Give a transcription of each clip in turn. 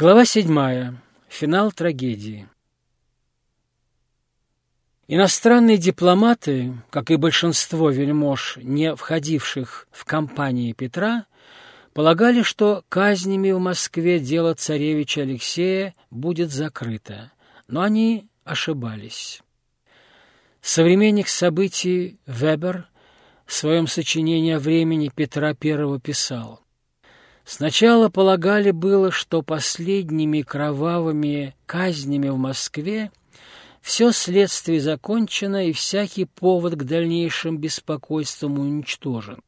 Глава седьмая. Финал трагедии. Иностранные дипломаты, как и большинство вельмож, не входивших в компании Петра, полагали, что казнями в Москве дело царевича Алексея будет закрыто, но они ошибались. Современник событий Вебер в своем сочинении о времени Петра I писал Сначала полагали было, что последними кровавыми казнями в Москве все следствие закончено и всякий повод к дальнейшим беспокойствам уничтожен.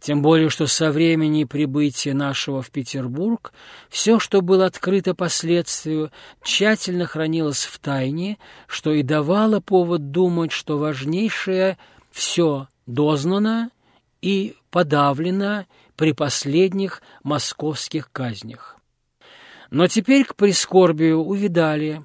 Тем более, что со времени прибытия нашего в Петербург все, что было открыто последствию, тщательно хранилось в тайне, что и давало повод думать, что важнейшее все дознано и подавлено при последних московских казнях. Но теперь к прискорбию увидали,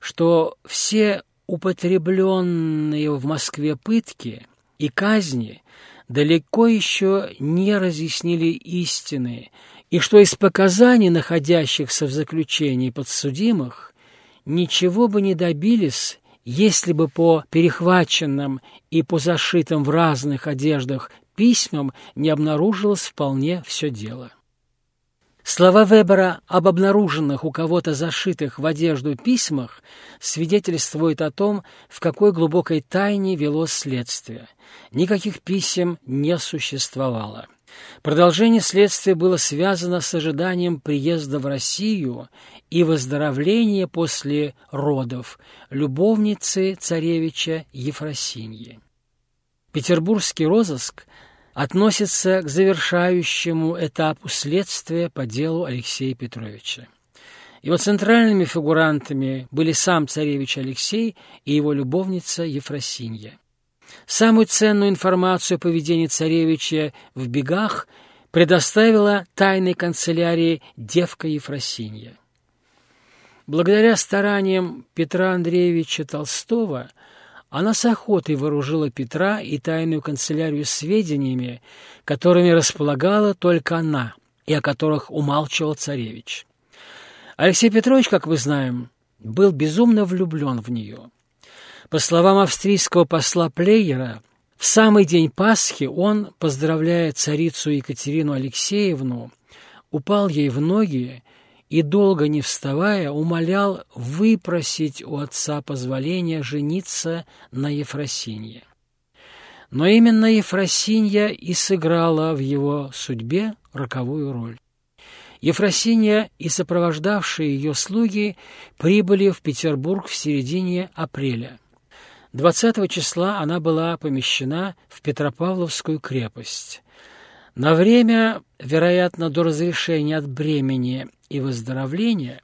что все употребленные в Москве пытки и казни далеко еще не разъяснили истины, и что из показаний находящихся в заключении подсудимых ничего бы не добились, если бы по перехваченным и по зашитым в разных одеждах письмам не обнаружилось вполне все дело. Слова Вебера об обнаруженных у кого-то зашитых в одежду письмах свидетельствуют о том, в какой глубокой тайне велось следствие. Никаких писем не существовало. Продолжение следствия было связано с ожиданием приезда в Россию и выздоровления после родов любовницы царевича Ефросиньи. Петербургский розыск относится к завершающему этапу следствия по делу Алексея Петровича. Его центральными фигурантами были сам царевич Алексей и его любовница Ефросинья. Самую ценную информацию о поведении царевича в бегах предоставила тайной канцелярии девка Ефросинья. Благодаря стараниям Петра Андреевича Толстого – она с охотой вооружила Петра и тайную канцелярию сведениями, которыми располагала только она и о которых умалчивал царевич. Алексей Петрович, как мы знаем, был безумно влюблен в нее. По словам австрийского посла Плейера, в самый день Пасхи он, поздравляя царицу Екатерину Алексеевну, упал ей в ноги и, долго не вставая, умолял выпросить у отца позволения жениться на Ефросинье. Но именно Ефросинья и сыграла в его судьбе роковую роль. Ефросинья и сопровождавшие ее слуги прибыли в Петербург в середине апреля. 20 числа она была помещена в Петропавловскую крепость. На время, вероятно, до разрешения от бремени и выздоровления,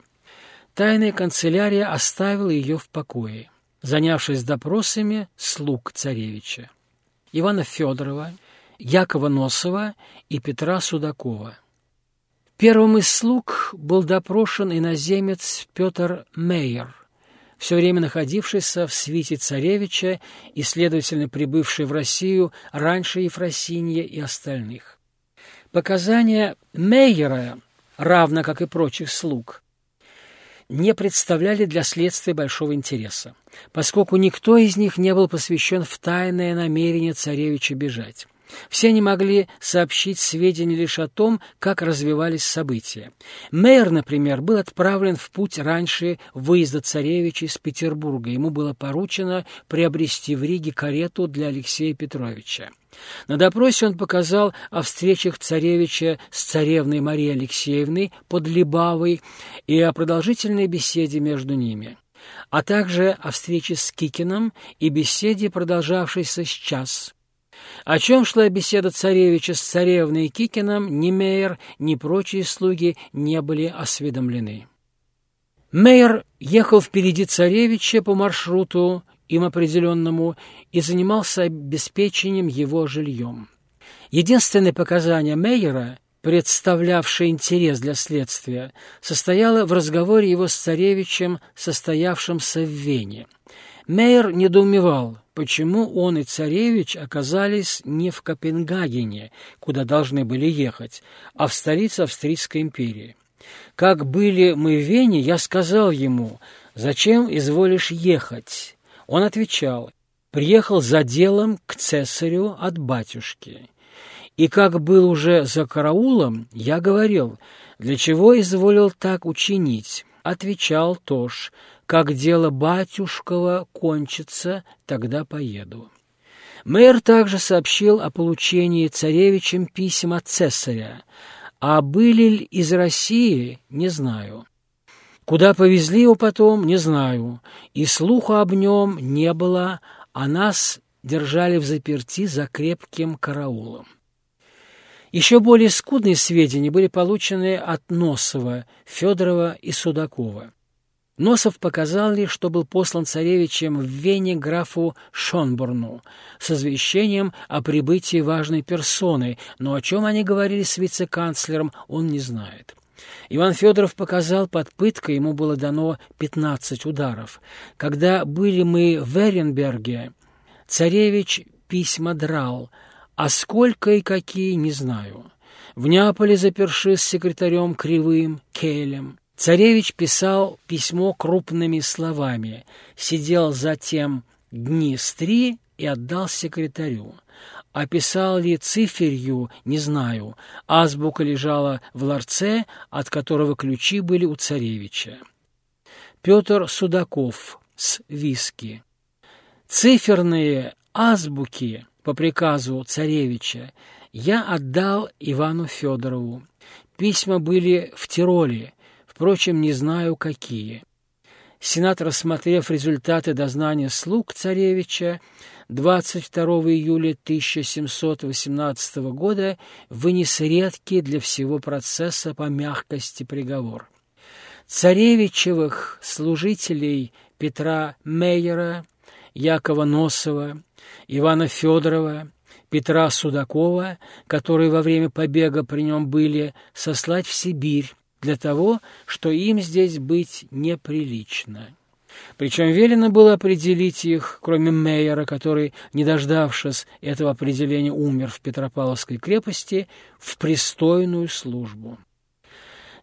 тайная канцелярия оставила ее в покое, занявшись допросами слуг царевича Ивана Федорова, Якова Носова и Петра Судакова. Первым из слуг был допрошен иноземец Петр Мейер, все время находившийся в свите царевича и, следовательно, прибывший в Россию раньше Ефросинья и остальных. Показания Мейера, равно как и прочих слуг, не представляли для следствия большого интереса, поскольку никто из них не был посвящен в тайное намерение царевича бежать. Все они могли сообщить сведения лишь о том, как развивались события. Мэр, например, был отправлен в путь раньше выезда царевича из Петербурга. Ему было поручено приобрести в Риге карету для Алексея Петровича. На допросе он показал о встречах царевича с царевной Марией Алексеевной под Либавой и о продолжительной беседе между ними а также о встрече с Кикином и беседе, продолжавшейся с час. О чем шла беседа царевича с царевной Кикином, ни Мейер, ни прочие слуги не были осведомлены. Мейер ехал впереди царевича по маршруту, им определенному, и занимался обеспечением его жильем. Единственное показание Мейера, представлявшее интерес для следствия, состояло в разговоре его с царевичем, состоявшемся в Вене. Мейер недоумевал, почему он и царевич оказались не в Копенгагене, куда должны были ехать, а в столице Австрийской империи. Как были мы в Вене, я сказал ему, «Зачем изволишь ехать?» Он отвечал, «Приехал за делом к цесарю от батюшки». И как был уже за караулом, я говорил, «Для чего изволил так учинить?» Отвечал Тош, «Как дело батюшкова кончится, тогда поеду». Мэр также сообщил о получении царевичем писем от цесаря, а были ли из России, не знаю. Куда повезли его потом, не знаю, и слуха об нем не было, а нас держали в заперти за крепким караулом. Еще более скудные сведения были получены от Носова, Федорова и Судакова. Носов показал ли, что был послан царевичем в Вене графу Шонборну с извещением о прибытии важной персоны, но о чем они говорили с вице-канцлером, он не знает. Иван Федоров показал, под пыткой ему было дано 15 ударов. Когда были мы в Эренберге, царевич письма драл, а сколько и какие, не знаю. В Неаполе заперши с секретарем Кривым, Келем. Царевич писал письмо крупными словами, сидел затем дни с три и отдал секретарю. Описал ли циферью, не знаю. Азбука лежала в ларце, от которого ключи были у царевича. Петр Судаков с виски. Циферные азбуки по приказу царевича я отдал Ивану Федорову. Письма были в Тироле, впрочем, не знаю, какие. Сенат, рассмотрев результаты дознания слуг царевича, 22 июля 1718 года вынес редкий для всего процесса по мягкости приговор. Царевичевых служителей Петра Мейера, Якова Носова, Ивана Федорова, Петра Судакова, которые во время побега при нем были, сослать в Сибирь, для того, что им здесь быть неприлично. Причем велено было определить их, кроме Мейера, который, не дождавшись этого определения, умер в Петропавловской крепости, в пристойную службу.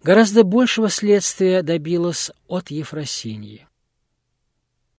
Гораздо большего следствия добилось от Ефросиньи.